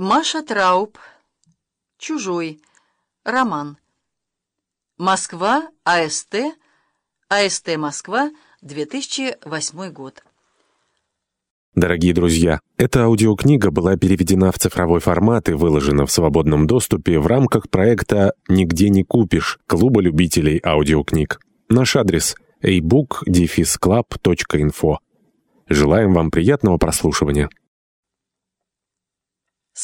Маша Трауб. Чужой. Роман. Москва. АСТ. АСТ Москва. 2008 год. Дорогие друзья, эта аудиокнига была переведена в цифровой формат и выложена в свободном доступе в рамках проекта «Нигде не купишь» Клуба любителей аудиокниг. Наш адрес – ebook-club.info. Желаем вам приятного прослушивания.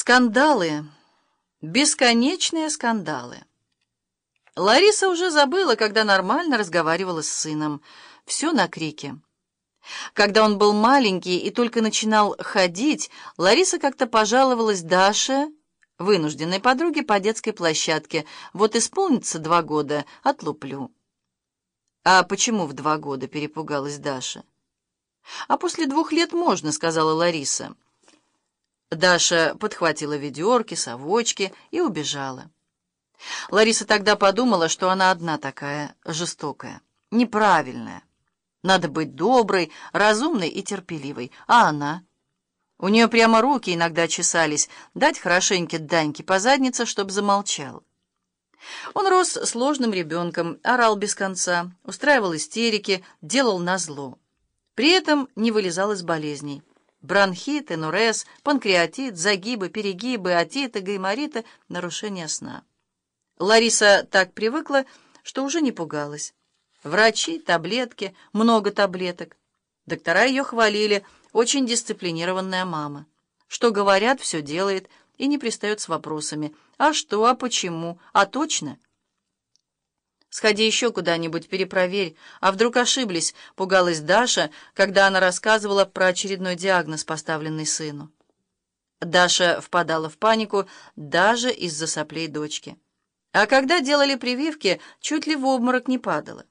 Скандалы. Бесконечные скандалы. Лариса уже забыла, когда нормально разговаривала с сыном. Все на крике. Когда он был маленький и только начинал ходить, Лариса как-то пожаловалась Даше, вынужденной подруге по детской площадке. Вот исполнится два года, отлуплю. А почему в два года перепугалась Даша? А после двух лет можно, сказала Лариса. Даша подхватила ведерки, совочки и убежала. Лариса тогда подумала, что она одна такая жестокая, неправильная. Надо быть доброй, разумной и терпеливой. А она? У нее прямо руки иногда чесались, дать хорошенько Даньке по заднице, чтоб замолчал. Он рос сложным ребенком, орал без конца, устраивал истерики, делал назло. При этом не вылезал из болезней. Бронхит, энурез, панкреатит, загибы, перегибы, отиты, гаймориты, нарушение сна. Лариса так привыкла, что уже не пугалась. Врачи, таблетки, много таблеток. Доктора ее хвалили, очень дисциплинированная мама. Что говорят, все делает и не пристает с вопросами. А что, а почему, а точно? Сходи еще куда-нибудь, перепроверь. А вдруг ошиблись, пугалась Даша, когда она рассказывала про очередной диагноз, поставленный сыну. Даша впадала в панику даже из-за соплей дочки. А когда делали прививки, чуть ли в обморок не падала.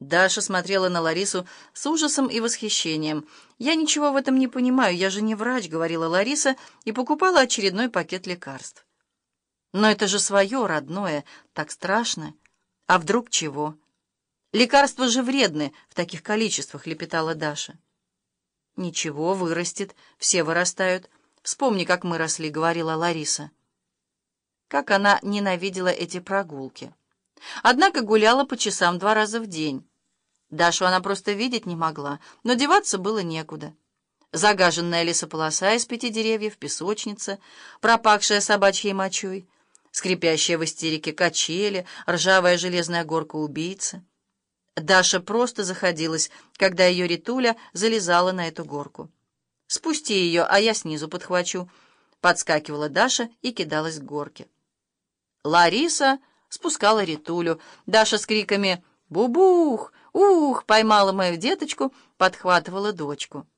Даша смотрела на Ларису с ужасом и восхищением. «Я ничего в этом не понимаю, я же не врач», — говорила Лариса и покупала очередной пакет лекарств. «Но это же свое, родное, так страшно». А вдруг чего? Лекарства же вредны в таких количествах, лепетала Даша. Ничего, вырастет, все вырастают. Вспомни, как мы росли, говорила Лариса. Как она ненавидела эти прогулки. Однако гуляла по часам два раза в день. Дашу она просто видеть не могла, но деваться было некуда. Загаженная лесополоса из пяти деревьев, песочница, пропахшая собачьей мочой — скрипящие в истерике качели, ржавая железная горка убийцы. Даша просто заходилась, когда ее Ритуля залезала на эту горку. «Спусти ее, а я снизу подхвачу», — подскакивала Даша и кидалась к горке. Лариса спускала Ритулю. Даша с криками «Бубух! Ух!» поймала мою деточку, подхватывала дочку.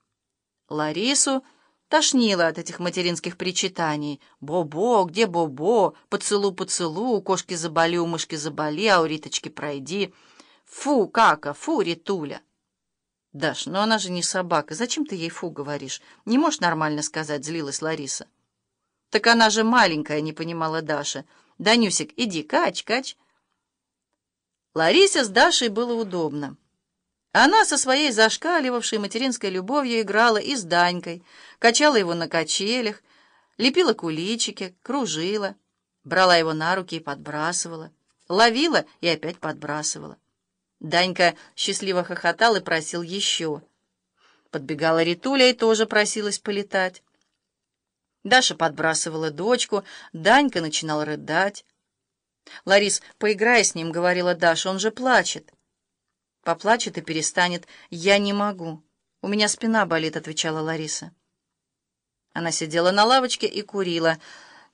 Ларису Тошнило от этих материнских причитаний. «Бо-бо, где Бо-бо? Поцелу-поцелу, у кошки заболи, у мышки заболи, а у Риточки пройди. Фу, кака, фу, Ритуля!» «Даш, но она же не собака. Зачем ты ей фу говоришь? Не можешь нормально сказать», — злилась Лариса. «Так она же маленькая», — не понимала Даша. «Данюсик, иди, кач, кач». Ларисе с Дашей было удобно. Она со своей зашкаливавшей материнской любовью играла и с Данькой, качала его на качелях, лепила куличики, кружила, брала его на руки и подбрасывала, ловила и опять подбрасывала. Данька счастливо хохотал и просил еще. Подбегала Ритуля и тоже просилась полетать. Даша подбрасывала дочку, Данька начинал рыдать. «Ларис, поиграй с ним», — говорила Даша, — «он же плачет». Поплачет и перестанет. Я не могу. У меня спина болит, отвечала Лариса. Она сидела на лавочке и курила.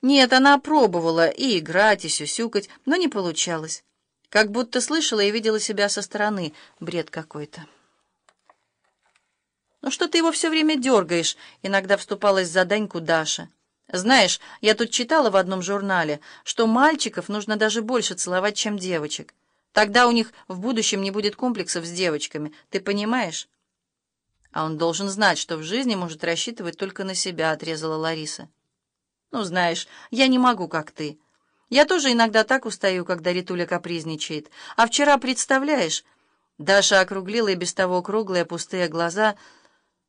Нет, она пробовала и играть, и сюсюкать, но не получалось. Как будто слышала и видела себя со стороны. Бред какой-то. «Ну что ты его все время дергаешь?» — иногда вступалась за Даньку Даша. «Знаешь, я тут читала в одном журнале, что мальчиков нужно даже больше целовать, чем девочек. Тогда у них в будущем не будет комплексов с девочками, ты понимаешь? А он должен знать, что в жизни может рассчитывать только на себя, отрезала Лариса. Ну, знаешь, я не могу, как ты. Я тоже иногда так устаю, когда Ритуля капризничает. А вчера, представляешь, Даша округлила и без того круглые пустые глаза,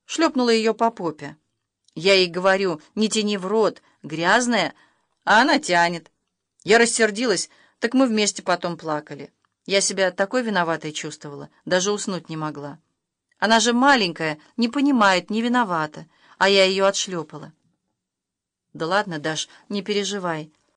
шлепнула ее по попе. Я ей говорю, не тяни в рот, грязная, а она тянет. Я рассердилась, так мы вместе потом плакали. Я себя такой виноватой чувствовала, даже уснуть не могла. Она же маленькая, не понимает, не виновата, а я ее отшлепала. Да ладно, Даш, не переживай.